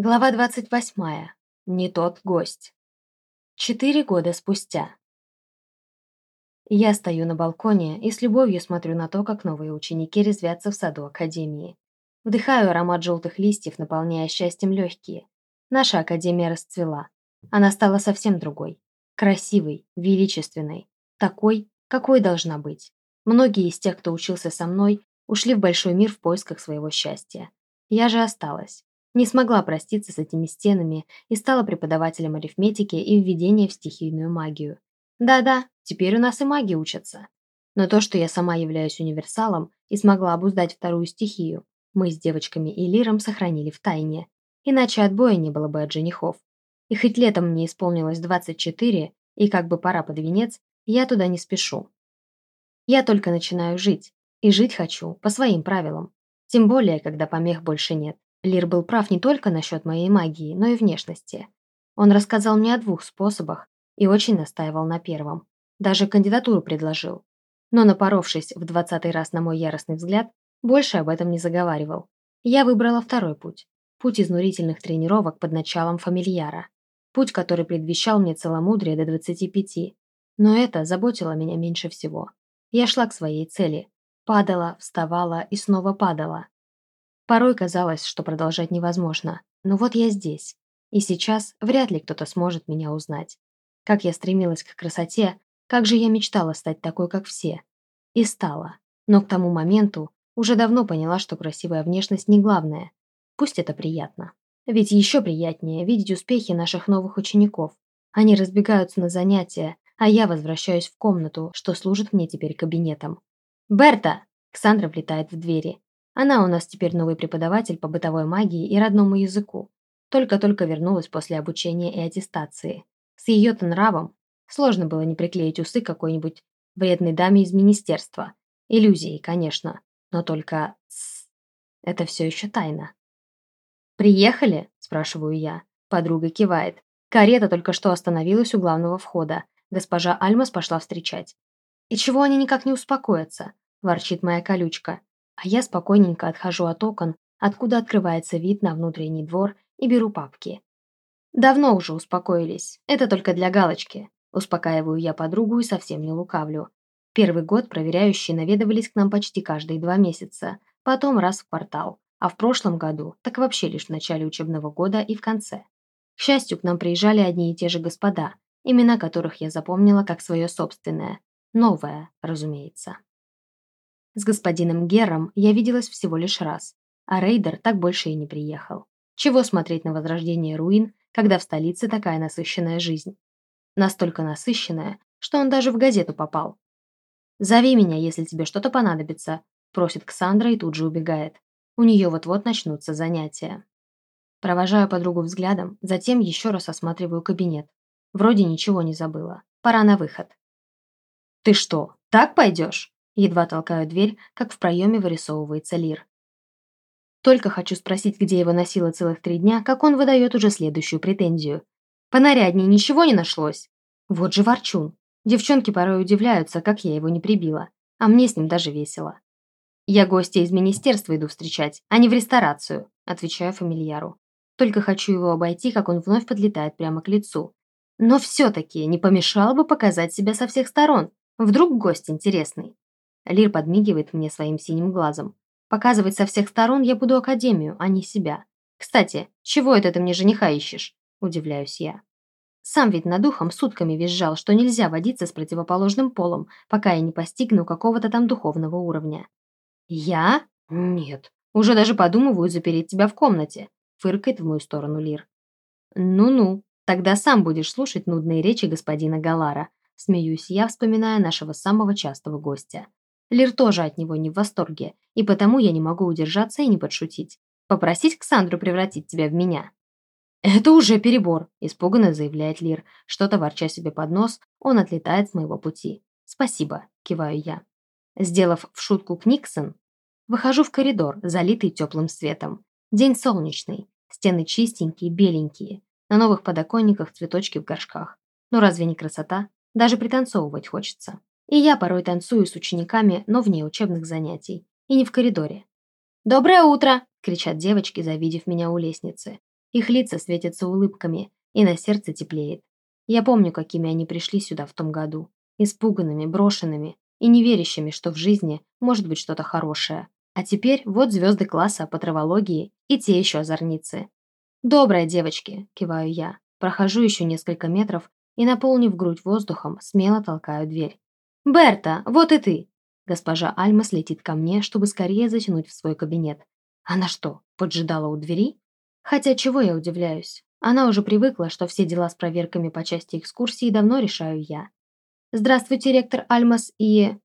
Глава 28. Не тот гость. Четыре года спустя. Я стою на балконе и с любовью смотрю на то, как новые ученики резвятся в саду Академии. Вдыхаю аромат желтых листьев, наполняя счастьем легкие. Наша Академия расцвела. Она стала совсем другой. Красивой, величественной. Такой, какой должна быть. Многие из тех, кто учился со мной, ушли в большой мир в поисках своего счастья. Я же осталась. Не смогла проститься с этими стенами и стала преподавателем арифметики и введения в стихийную магию. Да-да, теперь у нас и маги учатся. Но то, что я сама являюсь универсалом и смогла обуздать вторую стихию, мы с девочками и Лиром сохранили в тайне. Иначе отбоя не было бы от женихов. И хоть летом мне исполнилось 24, и как бы пора под венец, я туда не спешу. Я только начинаю жить, и жить хочу по своим правилам. Тем более, когда помех больше нет. Лир был прав не только насчет моей магии, но и внешности. Он рассказал мне о двух способах и очень настаивал на первом. Даже кандидатуру предложил. Но, напоровшись в двадцатый раз на мой яростный взгляд, больше об этом не заговаривал. Я выбрала второй путь. Путь изнурительных тренировок под началом фамильяра. Путь, который предвещал мне целомудрие до 25. Но это заботило меня меньше всего. Я шла к своей цели. Падала, вставала и снова падала. Порой казалось, что продолжать невозможно, но вот я здесь. И сейчас вряд ли кто-то сможет меня узнать. Как я стремилась к красоте, как же я мечтала стать такой, как все. И стала. Но к тому моменту уже давно поняла, что красивая внешность не главное. Пусть это приятно. Ведь еще приятнее видеть успехи наших новых учеников. Они разбегаются на занятия, а я возвращаюсь в комнату, что служит мне теперь кабинетом. «Берта!» Ксандра влетает в двери. Она у нас теперь новый преподаватель по бытовой магии и родному языку. Только-только вернулась после обучения и аттестации. С ее-то нравом сложно было не приклеить усы какой-нибудь вредной даме из министерства. Иллюзии, конечно, но только... Тс, это все еще тайна. «Приехали?» – спрашиваю я. Подруга кивает. Карета только что остановилась у главного входа. Госпожа Альмас пошла встречать. «И чего они никак не успокоятся?» – ворчит моя колючка а я спокойненько отхожу от окон, откуда открывается вид на внутренний двор, и беру папки. Давно уже успокоились, это только для галочки. Успокаиваю я подругу и совсем не лукавлю. Первый год проверяющие наведывались к нам почти каждые два месяца, потом раз в квартал, а в прошлом году так вообще лишь в начале учебного года и в конце. К счастью, к нам приезжали одни и те же господа, имена которых я запомнила как свое собственное. Новое, разумеется. С господином Гером я виделась всего лишь раз, а Рейдер так больше и не приехал. Чего смотреть на возрождение руин, когда в столице такая насыщенная жизнь? Настолько насыщенная, что он даже в газету попал. «Зови меня, если тебе что-то понадобится», – просит Ксандра и тут же убегает. У нее вот-вот начнутся занятия. Провожаю подругу взглядом, затем еще раз осматриваю кабинет. Вроде ничего не забыла. Пора на выход. «Ты что, так пойдешь?» Едва толкаю дверь, как в проеме вырисовывается Лир. Только хочу спросить, где его носило целых три дня, как он выдает уже следующую претензию. Понаряднее ничего не нашлось. Вот же ворчун. Девчонки порой удивляются, как я его не прибила. А мне с ним даже весело. «Я гостя из министерства иду встречать, а не в ресторацию», отвечаю фамильяру. Только хочу его обойти, как он вновь подлетает прямо к лицу. Но все-таки не помешало бы показать себя со всех сторон. Вдруг гость интересный. Лир подмигивает мне своим синим глазом. Показывать со всех сторон я буду Академию, а не себя. Кстати, чего это ты мне жениха ищешь? Удивляюсь я. Сам ведь над духом сутками визжал, что нельзя водиться с противоположным полом, пока я не постигну какого-то там духовного уровня. Я? Нет. Уже даже подумываю запереть тебя в комнате, фыркает в мою сторону Лир. Ну-ну, тогда сам будешь слушать нудные речи господина Галара, смеюсь я, вспоминая нашего самого частого гостя. Лир тоже от него не в восторге, и потому я не могу удержаться и не подшутить. Попросить Ксандру превратить тебя в меня. «Это уже перебор», – испуганно заявляет Лир. Что-то ворча себе под нос, он отлетает с моего пути. «Спасибо», – киваю я. Сделав в шутку Книксон, выхожу в коридор, залитый теплым светом. День солнечный, стены чистенькие, беленькие, на новых подоконниках цветочки в горшках. Ну разве не красота? Даже пританцовывать хочется. И я порой танцую с учениками, но вне учебных занятий. И не в коридоре. «Доброе утро!» – кричат девочки, завидев меня у лестницы. Их лица светятся улыбками, и на сердце теплеет. Я помню, какими они пришли сюда в том году. Испуганными, брошенными и не верящими, что в жизни может быть что-то хорошее. А теперь вот звезды класса по травологии и те еще озорницы. «Добрая, девочки!» – киваю я. Прохожу еще несколько метров и, наполнив грудь воздухом, смело толкаю дверь. «Берта, вот и ты!» Госпожа Альмас летит ко мне, чтобы скорее затянуть в свой кабинет. Она что, поджидала у двери? Хотя чего я удивляюсь? Она уже привыкла, что все дела с проверками по части экскурсии давно решаю я. «Здравствуйте, ректор Альмас и...»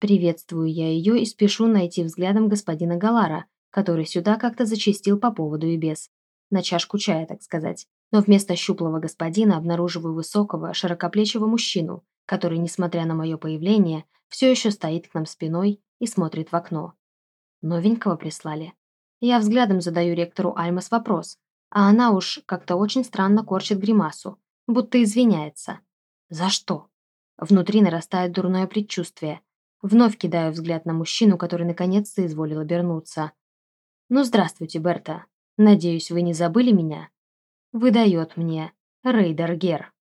Приветствую я ее и спешу найти взглядом господина Галара, который сюда как-то зачастил по поводу и без. На чашку чая, так сказать. Но вместо щуплого господина обнаруживаю высокого, широкоплечего мужчину, который, несмотря на мое появление, все еще стоит к нам спиной и смотрит в окно. Новенького прислали. Я взглядом задаю ректору Альмас вопрос, а она уж как-то очень странно корчит гримасу, будто извиняется. За что? Внутри нарастает дурное предчувствие. Вновь кидаю взгляд на мужчину, который наконец-то изволил обернуться. «Ну, здравствуйте, Берта. Надеюсь, вы не забыли меня?» Выдает мне Рейдер Гер.